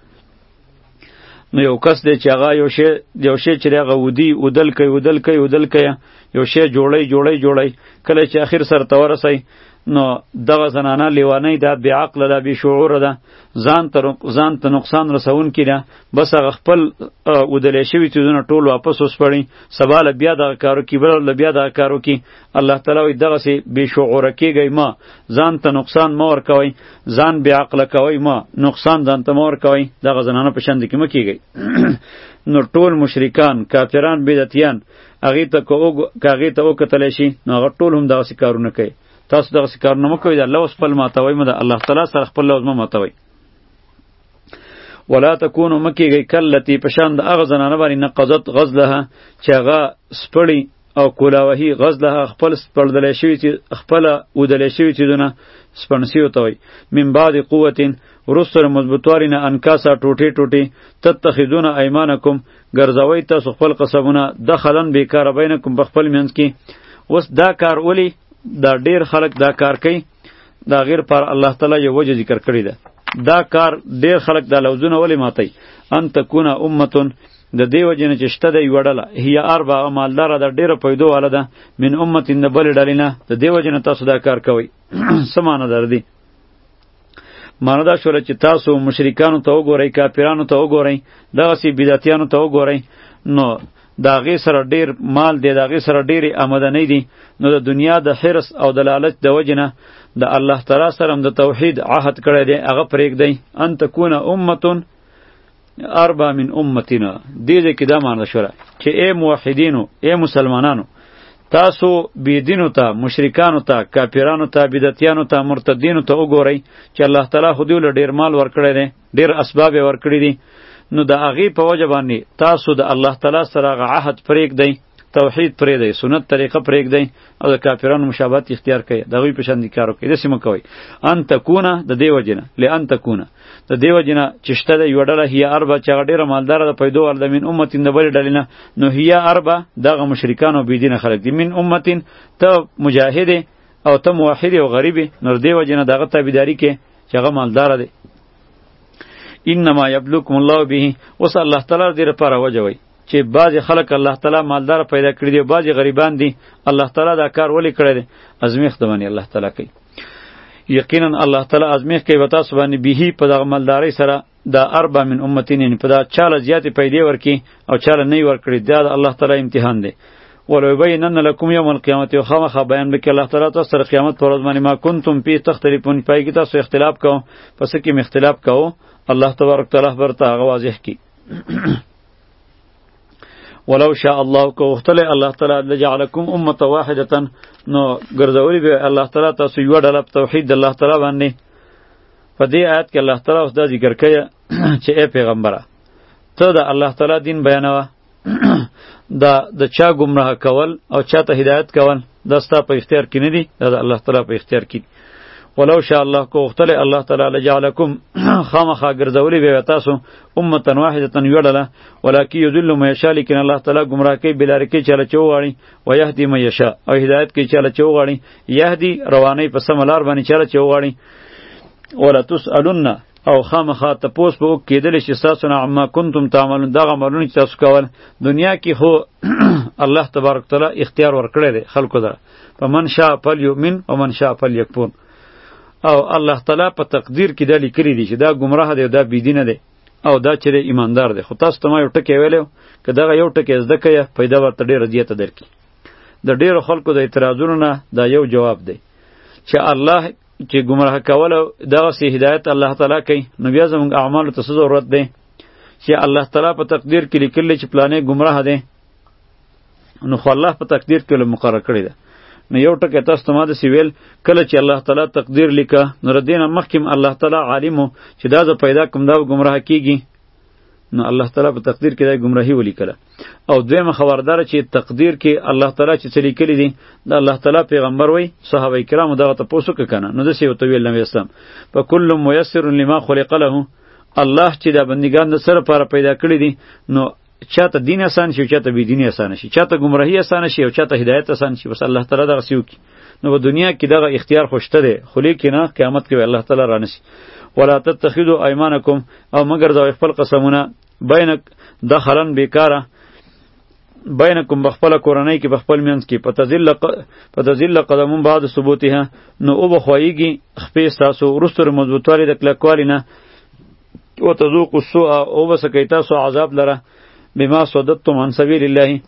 نو یو کس دی چې هغه یو شی یو شی چې هغه ودی ودل کوي ودل کوي ودل کوي یو شی جوړی جوړی جوړی کله چې اخر سر ته ورسي نو دغه زنانه لیوانه ده بی عقل ده بی شعور ده ځان ته ځان ته نقصان رسون کیده بس هغه خپل ودلې شوی تیزونه ټول واپس وسپړي سبا له بیا دغه کارو کی بل له بیا دغه کارو کی الله تعالی وی دغه سی بی شعور کیږي ما ځان ته نقصان مور کوي ځان بی عقل کوي ما نقصان ځان ته مور کوي دغه زنانه په شند کې مکیږي نو ټول مشرکان کافران بدعتیان هغه ته کو هغه ته وکتل شي نو هغه ټول هم دغه کارونه کوي تاسو دغه کارونه مکوئ الله اوس خپل ماتوي مده الله تعالی سره خپل لوز ماتوي ولا تکونو مکیږي کلتی پشان د هغه زنانه باندې نقضت غزلها چې هغه سپړی او کولاوهی غزلها خپل سپړدل شوی چې خپل ودل شوی چې دونه سپنسی وته وي من بعد قوتین ورستر مضبوطوارینه انکاسا ټوټه ټوټه تتخذون ایمانکم ګرځوي تاسو خپل قسمونه دخلا بیکاره بینکم په خپل منځ کې اوس دا کار ولی دا ډیر خلک دا کار کوي دا غیر پر الله تعالی یو وجه ذکر کړی ده دا کار ډیر خلک دا لوزونه ولی ماتي ان تکونه امتون د دې وجه نه چې شته دی وړله هي اربع مالدار ده ډیره پیدو والا ده من امت نه بل ډلینه د دې وجه نه تاسو دا کار کوي سمانه در دی معنی دا شوله چې تاسو مشرکانو ته وګورئ کافرانو ته وګورئ دغسې بدعتیانو ته وګورئ نو د هغې سره ډیر مال دی د هغې سره ډیرې آمدنۍ دي نو د دنیا د حرس او د لالچ د وجې نه د الله تعالی سره هم د توحید عهد کړی دی هغه پرېږدئ ان تکونه امتون اربع من امتنا دې دې کې دا معنی شوه چې اے موحدینو اے مسلمانانو تاسو بيدینو ته مشرکانو ته کافرانو ته بدعتیانو ته مرتدینو ته وګورئ چې الله تعالی خو دوی له ډیر مال ورکړی دی ډیر اسباب یې ورکړي دي نو د هغې په وجه باندې تاسو د الله تعالی سره هغه عهد پرېږدئ توحید پرې دی سنت طریقه پرېږ دی او د کافرانو مشابهت اختیار کړي د هغوی په شان دي کار وکړي داسې مه کوئ ان تکونه د دې وجې نه لان تکونه د دې وجې نه چې شته د یوه ډله هیه اربه چې هغه ډېره مالداره ده پیدو ورده من امتین د بلې ډلې نه نو هیه اربه دغه مشرکان او بېدینه خلک دي من امتین ته مجاهد او ته موحد او غریب نور دې وجې نه دغه تابعداري کې چې هغه مالداره دی انما یبلوکم الله به وصلی الله تعالی دې لپاره وجوي چې بعضې خلک الله تعالی مالدار پیدا کړي دي بعضې غریبان دي الله تعالی دا کار ولې کړی دی ازمیښت باندې الله تعالی کوي یقینا الله تعالی ازمیښت کوي به تاسو باندې بهي په دغه مالدارۍ سره دا اربع من امتین یعنی په دا چاله زیاتې پیدې ورکړي او چاله نه یې ورکړي دا د الله تعالی امتحان دی ولوبینن لکم یوم القیامت یو خامخا بیان بکی الله تعالی تاسو سره قیامت پر ورځ باندې ما کنتم پی تختلفون پای کی تاسو اختلاف کوو پس کی مختلاف کوو الله تبارک تعالی برته هغه واضح کی ولو شاء الله کو وختل الله تعالی لجعلکم امه واحده نو ګرځولی به الله تعالی تاسو یو ډله توحید د الله تعالی باندې په دې آیت کې الله تعالی اوس دا ذکر کوي چې اے پیغمبره ته د الله تعالی دین بیانوه دا د چا گمراه کول او چا ته هدایت کول دا ستا په اختیار کې نه دي دا د الله تعالی په اختیار کې دي ولو شاء الله کو وختل الله تعالی لجعلکم خامخا ګرځولې به تاسو امه واحده یړله ولکه یذل ما یشاء لیکن الله تعالی گمراه کوي بلار کې چاله چوغاړي و یهدی ما یشاء او هدایت کې چاله چوغاړي یهدی رواني په سملار باندې چاله چوغاړي ولا تسالون او خامخا تپوس به کېدل چې تاسو نه عما کنتم تعملون دغه عملونه چې تاسو کول دنیا کې خو الله تبارک تعالی اختیار ورکړی دی خلکو ته په من شاء فل یؤمن او من شاء فل یکفر او الله تعالی په تقدیر کې دا لیکلی دی چې دا گمراه دی دا بيدینه دی او دا چې ایماندار دی خو تاسو ته ما یو ټکی ویلو که دغه یو ټکی زده کړئ پیدا ورته ډېره زیاته درکړي د ډېرو خلکو د اعتراضونو نه دا یو جواب دی چې الله چې ګمراه کول دغه سي هدایت الله تعالی کوي نو بیا زموږ اعمال ته څه ضرورت دی چې الله تعالی په تقدیر کې لیکل چې پلانې ګمراه دی نو خو الله په تقدیر کې له مقرر کړی ده نو یو ټکی تاسو ته ما د سیویل کله چې الله تعالی تقدیر لیکه نو ردینه مخکې الله تعالی عالم چې دا زه پیدا کوم دا ګمراه کیږي نو الله تعالی په تقدیر کې د گمراهی ولیکله او دویمه خبردار چې تقدیر کې الله تعالی چې څه لیکلي دي د الله تعالی پیغمبر وای صحابه کرامو دغه ته پوسو کنه نو دسی یو تویل نه ویستم په کل میسر لما خلق له الله چې دا بندگان د سره لپاره پیدا کړی دي نو چاته دین آسان شي چاته بی دین آسان شي چاته گمراهی آسان شي او چاته هدایت آسان شي بس الله تعالی دغه سیو کی نو په دنیا کې دغه اختیار خو شته دی خو لیکن قیامت کې به الله تعالی رانشي ولا تتخذوا ايمانکم او مگر دا خپل قسمونه بینک دخلن بیکاره بینکم بخپل کورنۍ کې بخپل مینس کې پتذل پتذل قدم بعد ثبوتها نو او بخوایږي خپې تاسو ورستر مضبوطوالي د کلکوالي نه وتذوقوا السوء او بس کوي تاسو عذاب لره بما صددتم عن سبيل الله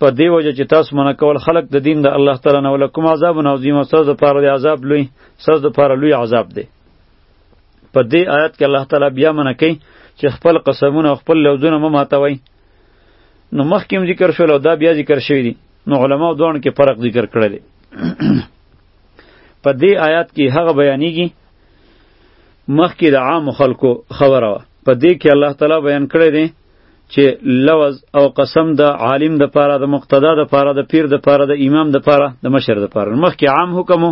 په دی وجه چې تاسو منع کول خلق د دین د الله تعالی نه ولکم عذاب عظیم او سز لپاره د عذاب لوی سز لپاره لوی عذاب دی په دې آیات کې الله تعالی بیا منع کوي چې خپل قسمونه او خپل لوزونه مه ماتوي نو مخکې هم ذکر شول او دا بیا ذکر شوی دی نو علماو دوه کې فرق ذکر کړی دی په دې آیات کې هغه بیانېږي مخکې د عام خلکو خبره وه په دې کې الله تعالی بیان کړی دی چې لوز او قسم د عالم د پاره د مقتدا د پاره د پیر د پاره د امام د پاره د مشر د پاره مخکې عام حکم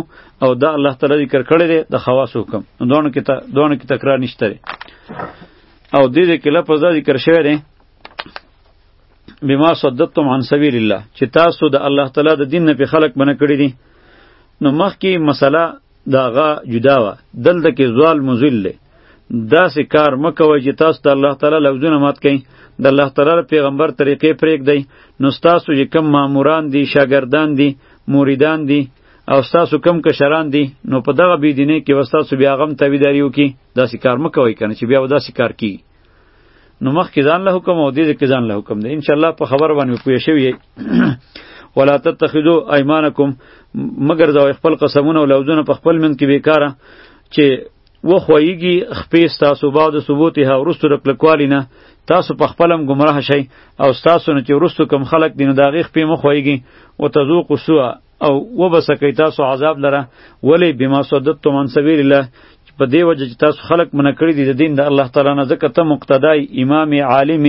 او دا الله تعالی ذکر کړی دی د خواص حکم دوه کې ته دوه کې تکرار نشته او دې دې کې لفظ ذکر شوی دی بما صدتم عن سبیل الله چې تاسو د الله تعالی د دین نه په خلق بنه کړی دي نو مخکې مسله دا غا جدا وه دلته کې زوال مزل دی داسې کار مه کوئ چې تاسو د الله تعالی لفظونه مات کړئ د الله تعالی پیغمبر طریقې پرېږدئ نو ستاسو چې کم ماموران دي شاګردان دي موریدان دي او ستاسو کم کشران دي نو په دغه بې دینۍ کې به ستاسو بیا غم تابعداري وکړي داسې کار مه کوئ که نه چې بیا به داسې کار کیږي نو مخکې ځان له حکم او دې کې ځان له حکم دی ان شاء الله په خبر باندې پوه شوی ولا تتخذوا ايمانکم مگر دا خپل قسمونه او لوزونه په خپل من کې بیکاره چې و خوېږي خپې ستاسو بعد ثبوت ها ورستو د کلکوالی نه تاسو په خپلم گمراه شئ او تاسو نه چې ورستو کم خلق دین داغي خپې مخ خوېږي او تذوق سوء او وبسه کوي تاسو عذاب لره ولی بما صددتم عن سبیل الله په دی وجه چې تاسو خلق منع کړی دي د دین د الله تعالی نه ځکه ته مقتدای امام عالم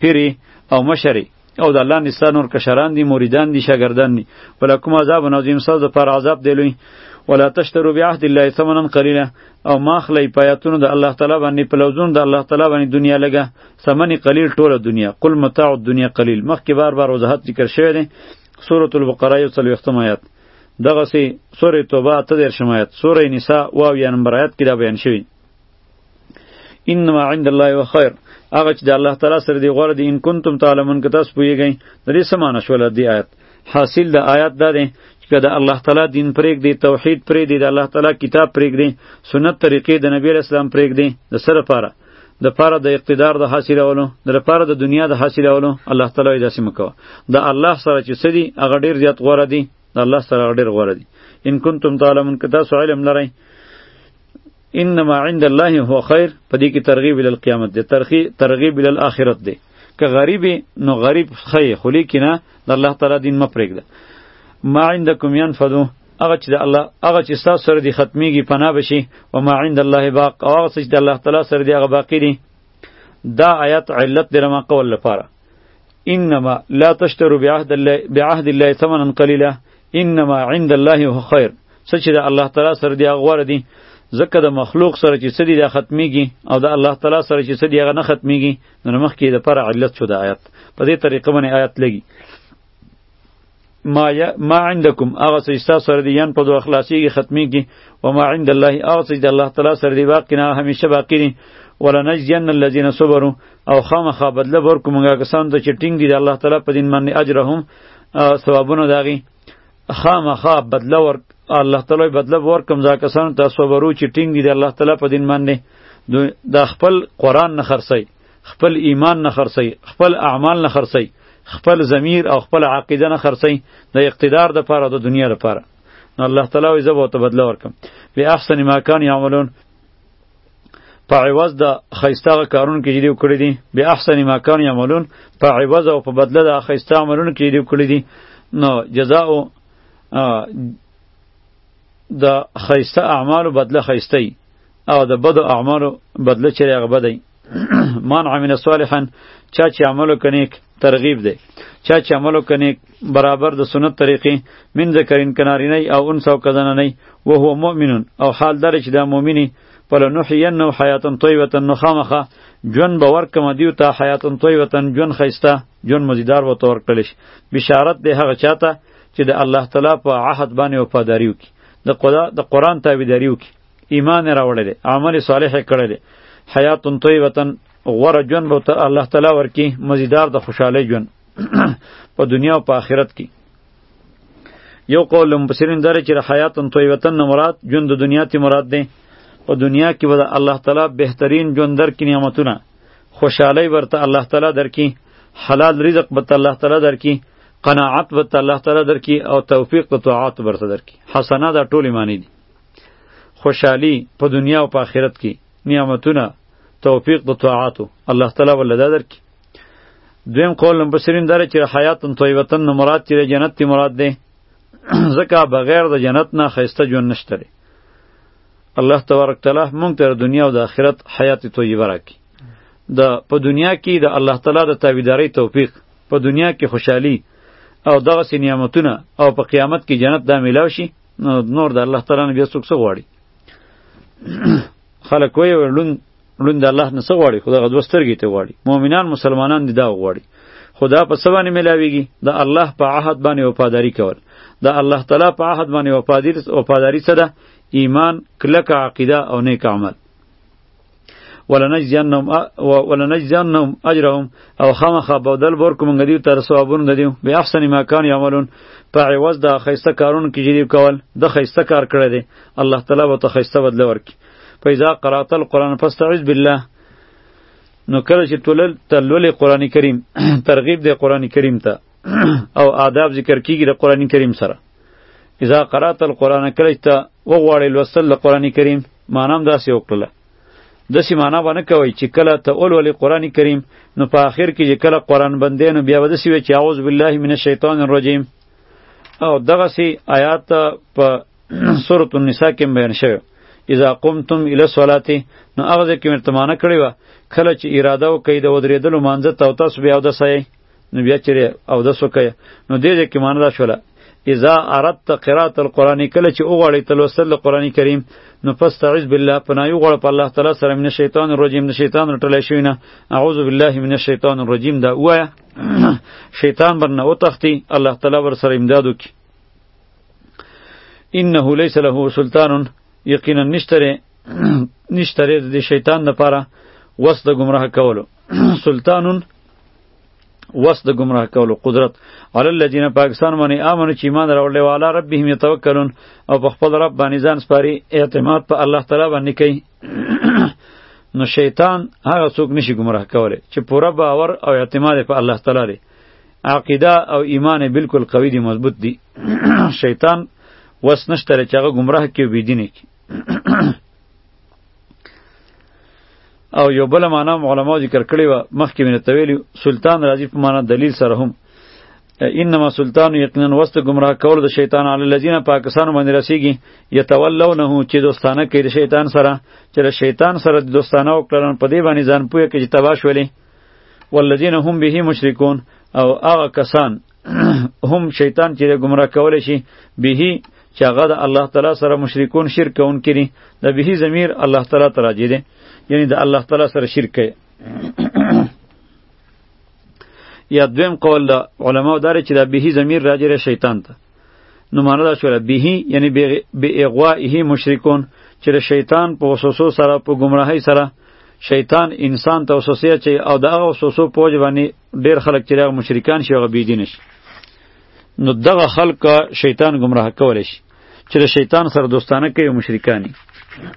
پیری او مشری او د الله نستا نور کشران دي مریدان دي شاګردان دي ولکم عذاب نظیم ساز پر عذاب دی لوی ولا تشترو بعهد الله ثمنا قليلا او ما خلی پیاتونو د الله تعالی باندې په لوزونو د الله تعالی باندې دنیا لګه ثمن قلیل ټوله دنیا قل متاع الدنیا قلیل مخکې بار بار وضاحت ذکر شوی دی سورة البقره یو څلوېښتم آیات دغسې سورې توبه اته دېرشم آیات سورې نساء واو یا نمبر آیات کې دا بیان شوي انما عند الله و خیر هغه چې د الله تعالی سره دی غوړه دی ان کنتم تعلمون که تاسو پوهیږئ د دې سمانه شول دی آیت حاصل د آیت دا دی چې د الله تعالی دین پرېګ دی توحید پرېګ دی د الله تعالی کتاب پرېګ دی سنت طریقې د نبی اسلام پرېګ دی د سره پاره د پاره د اقتدار د حاصلولو د لپاره د دنیا د حاصلولو الله تعالی یې داسې مکوه د الله سره چې څه دي هغه ډېر زیات غوره دي د الله سره هغه ډېر غوره دي ان کنتم تعلمون که تاسو علم لرئ انما عند الله هو خیر په دې کې ترغیب ال قیامت دی ترغیب ال اخرت دی که غریب نو غریب خی خو لیکنه د الله تعالی دین مپرېږده ما عندکم ينفدو هغه چې د الله هغه چې تاسو سره دی ختميږي پناه بشي و ما عند الله باق او هغه چې د الله تعالی سره دی هغه باقی دی دا آیات علت دی ما قول لپاره انما لا تشترو بعهد الله بعهد الله ثمنا قليلا انما عند الله هو خير څه چې د الله تعالی سره دی هغه غوړه دی ځکه د مخلوق سره چې سړي د ختميږي او د الله تعالی سره چې سړي هغه نه ختميږي نو مخکې د پر علت شو د آیات په دې طریقه باندې آیات لګي ما ي... ما عندكم هغه څه چې تاسو سره دي یان په دوه خلاصېږي ختمېږي و ما عند الله هغه څه چې د الله تعالی سره دي باقي نه همیشه باقي دي ولنجزین الذین صبروا او خامخا بدله ورکو موږ کسان ته چې ټینګ دي د الله تعالی په دین باندې اجرهم ثوابونه داغي خامخا بدله ورک الله تعالی بدله ورکم ځا کسان ته صبرو چې ټینګ دي د الله تعالی په دین باندې د خپل قران نه خرڅي خپل ایمان نه خرڅي خپل اعمال نه خرڅي خپل ضمیر او خپل عقیده نه خرڅي د اقتدار د پاره د دنیا د پاره نو الله تعالی وي زبو ته بدل ورکم به احسن ما کان یعملون په عوض د خیسته کارون کې جریو کړی دي به احسن ما کان یعملون په عوض او په بدل د خیسته عملون کې جریو کړی دي نو جزاء د خیسته اعمال بدله خیسته او د بدو اعمالو بدله چې هغه بدی من عمل صالحا چا چې عمل کنیک ترغیب دی چا چې عمل کنیک برابر د سنت طریقې من ذکرین کناری نه او انس او کزنه نه او هو مؤمن او حال دار چې دا مؤمنی پل نحینو حیاتا طیبه نخامخه جون باور کوم دیو ته حیاتا طیبه جون خیسته جون مزیدار و تور کړلش بشارت دی هغه چاته چې د الله تعالی په عهد باندې وفاداری وکي د قرآن تابعداری وکي ایمان یې راوړی دی عمل یې صالح یې کړی دی حیات طیبه غوره ژوند به ته الله تعالی ورکي مزیدار د خوشحالۍ ژوند په دنیا او په آخرت کې یو قول مفسرین داره چې حیات طیبه نه مراد ژوند د دنیا تی مراد دی په دنیا کې به د الله تعالی بهترین ژوند درکې نعمتونه خوشحالۍ ورته الله تعالی درکې حلال رزق به ته الله تعالی درکې قناعت به ته الله تعالی درکې او توفیق د طاعات ورته درکې حسنه دا ټولې معنی دي خوشحالی په دنیا او په آخرت کې نعمتونه توفیق د طاعاتو الله تعالی ول دا درکې دویم قول نمبر سرین داره چې حیات طیبتن نو مراد چې جنت تی مراد ده ځکه بغیر د جنت نه خیسته ژوند نشته لري الله تبارک تعالی مونږ ته د دنیا او د آخرت حیات طیبه راکړي د په دنیا کې د الله تعالی د تابعداري توفیق په دنیا کې خوشحالي او دغه نعمتونه او په قیامت کې جنت دا میلاو شي نو نور د الله تعالی نه بیا څوک څه غواړي خلک وایي لون لون د الله نه څه غواړي خو دغه دوه سترګې ته غواړي مؤمنان مسلمانان دي دا غواړي خدا په څه باندې میلاویږي د الله په عهد باندې وفاداری کول د الله تعالی په عهد باندې وفاداری څه ده ایمان کلک عقیده او نیک عمل ولنجزینهم ولنجزینهم اجرهم او خامخا بدل ورکو مونږ دیو تر ثوابون د دیو به احسن ما کان یعملون په عوض د خیسته کارون کې جدي کول د خیسته کار کړی دی الله تعالی به ته خیسته بدل ورکي پیدا قرات القرآن فاستعذ بالله نو کله چې تولل تلول قرآن کریم ترغیب دی قرآن کریم ته او آداب ذکر کیږي د قرآن کریم سره اذا قرات القرآن کله چې ته وغواړې لوستل د قرآن کریم معنا هم داسې وکړله داسې معنا به نه کوئ چې کله ته ولولې قرآن کریم نو په آخر کې چې کله قرآن بندې نو بیا به داسې وي چې اعوذ بالله من الشیطان الرجیم او دغسې آیات په سورة النساء کې بیان شوی اذا قمتم الى الصلاه نو هغه ځکه مرتمانه کړی و کله چې اراده وکړي د ودریدلو مانځه ته تاسو بیا د سې نو بیا چیرې او د سوکه نو دې دې کې معنی دا شوله اذا اردت قرات القران کله چې اوغړې تلوسل قران کریم نو فاستعذ بالله پنایو غړ په الله تعالی سره من شیطان الرجیم نه شیطان رټل شوی نه اعوذ بالله من الشیطان الرجیم دا وایا شیطان برنه او تختی الله تعالی ور سره امداد وکي انه ليس له سلطان یقینا نشتره نشتره د شیطان لپاره وس د گمراه کولو سلطانون وس د گمراه کولو قدرت علی الذین پاکستان باندې امنو چې ایمان راوړل او علی ربهم یتوکلون او په خپل رب باندې ځان سپاري اعتماد په الله تعالی باندې کوي نو شیطان هغه څوک نشي گمراه کولی چې پوره باور او اعتماد په الله تعالی لري عقیده او ایمان بالکل قوی دی مضبوط دی شیطان وس نشته چې هغه گمراه کوي بيدینه کی او یو بل معنا هم علماو ذکر کړې وه مخکې مې درته ویلي سلطان راځي په معنا دلیل سره هم انما سلطان یقینا وست گمراه کول د شیطان علی الذین پاکستان باندې رسیږي یتولونه چې دوستانه کوي د شیطان سره چې د شیطان سره د دوستانه وکړن په دې باندې ځان پوهه کې چې تباش ولې والذین هم به مشرکون او هغه کسان هم شیطان چې گمراه کول شي به چې هغه د الله تعالی سره مشرکون شرک کون کړي د به ضمیر الله تعالی ته راځي دي یعنی د الله تعالی سره شرک کوي یا دویم قول د علماو داره چې د به ضمیر راځي شیطان ته نو معنا دا شوله به یعنی به اغوائه مشرکون چې د شیطان په وسوسو سره په گمراهی سره شیطان انسان ته وسوسه چي او د هغه وسوسو پوج باندې ډیر خلک چې هغه مشرکان شي هغه بيدین شي نو دغه خلک شیطان گمراه کول شي چې شیطان سره دوستانه کوي مشرکانی